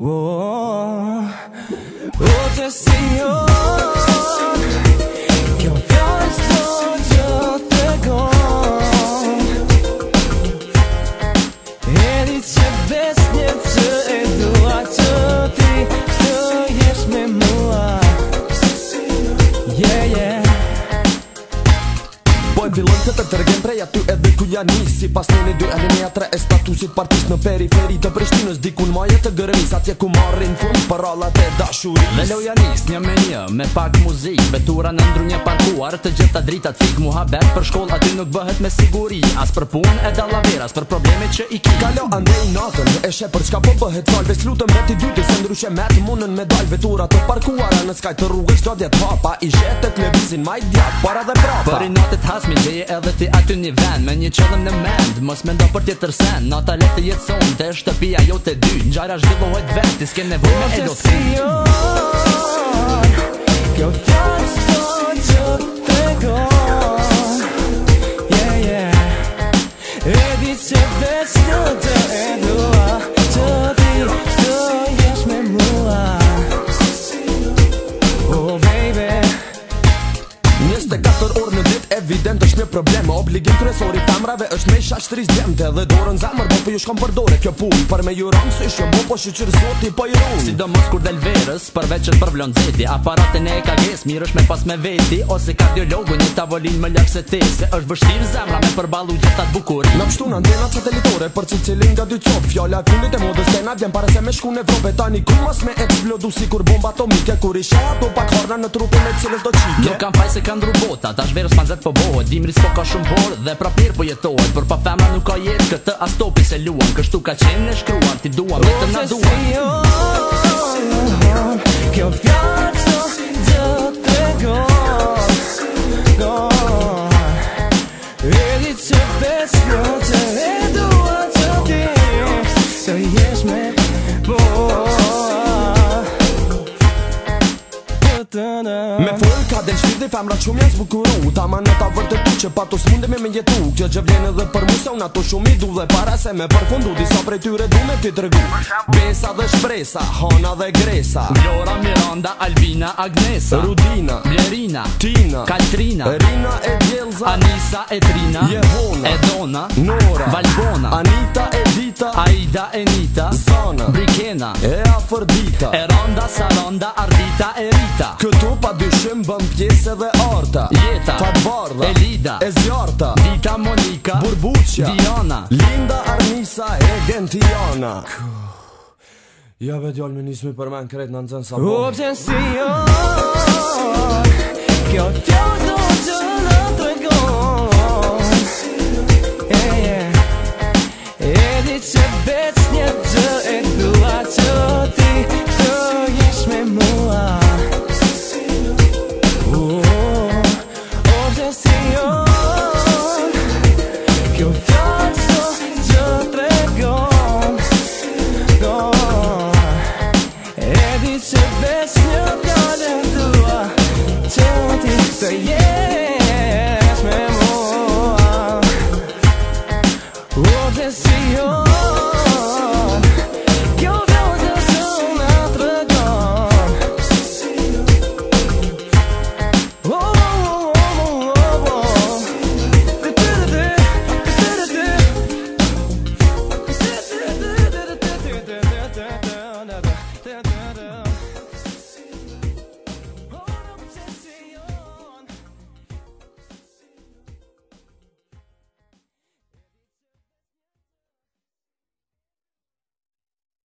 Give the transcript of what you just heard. Oh, oh, just see you. e villën të të tërgen prej aty edhe ku ja nisi Si pas një 2, dy e linja tre e statusit partis në periferi të prishtinës Dikun maje të gërëmis atje ku marrin fund për allat e dashuris Me loja një me një me pak muzik Vetura në ndru një parkuar të gjitha drita cik Muha bet për shkoll aty nuk bëhet me siguri As për pun e dalla as për problemet që i ki Kalo andej natën e shep për çka po bëhet fal Ves me ti dyti se ndryshe të munën me dal Vetura të parkuara në skaj të rrugës i Para kemi leje edhe ti aty një ven Me një qëllëm në mend, mos me ndo për tjetër sen Në ta letë jetë son, të shtëpia jo të dy Në gjara zhvillohet vend, ti s'ke nevoj me edo të kry Kjo fjallë që të gon Yeah, yeah E që të edua Jetë evident është një probleme Obligim kresori femrave është me shashtris djemte Dhe dorën zamër bo po për ju shkom përdore kjo pun Për me ju rëmë si shkjo bo po shqyqyrë sot i po i rëmë Si do mos kur del verës përveq që të përvlon zeti Aparatin e e ka ges mirë është me pas me veti Ose kardiologu një tavolin me lëk se Se është vështir zamra me përbalu gjithat bukur Në pështu në antena satelitore për që cilin nga dy cop Fjolla kundit e modës tena vjen pare se me shku në Evrope Tani ku mas me eksplodu si kur bomba atomike Kur isha ato pak horna në trupin e cilës do qike Nuk kam faj se kanë drubota, ta shverës vet po bëhet Dimri s'po ka shumë por dhe pra po jetohet Për pa femra nuk ka jetë këtë as topi se luan Kështu ka qenë në shkruan ti duan me të nga duan jo, Ose si on, jo, si kjo fjarë që dhe të gojë Vërdi femra që mjën zbukuru Ta ma në ta vërdi tu që pato s'munde me me jetu Kjo që vjen edhe për mu se unë ato shumë i du Dhe para se me përfundu Disa prej tyre du me ti tërgu Besa dhe shpresa, hona dhe gresa Glora, Miranda, Albina, Agnesa Rudina, Mjerina, Tina, Katrina Rina e Gjelza, Anisa e Trina Jehona, Edona, Nora, Valbona Anita e Dita, Aida e Nita Sana, Brikena, Eafordita Eranda, Saranda, Ardita Rita e Rita Këtu pa dyshim bën pjesë dhe orta Jeta Ta Bardha Elida E Zjorta Dita Monika Burbuqja Diana Linda Arnisa E Gentiana Ja be djallë nismi për me në kretë në nëzën sa bërë Upë qenë si jo Kjo tjo të të në E di që vetë një të e say yeah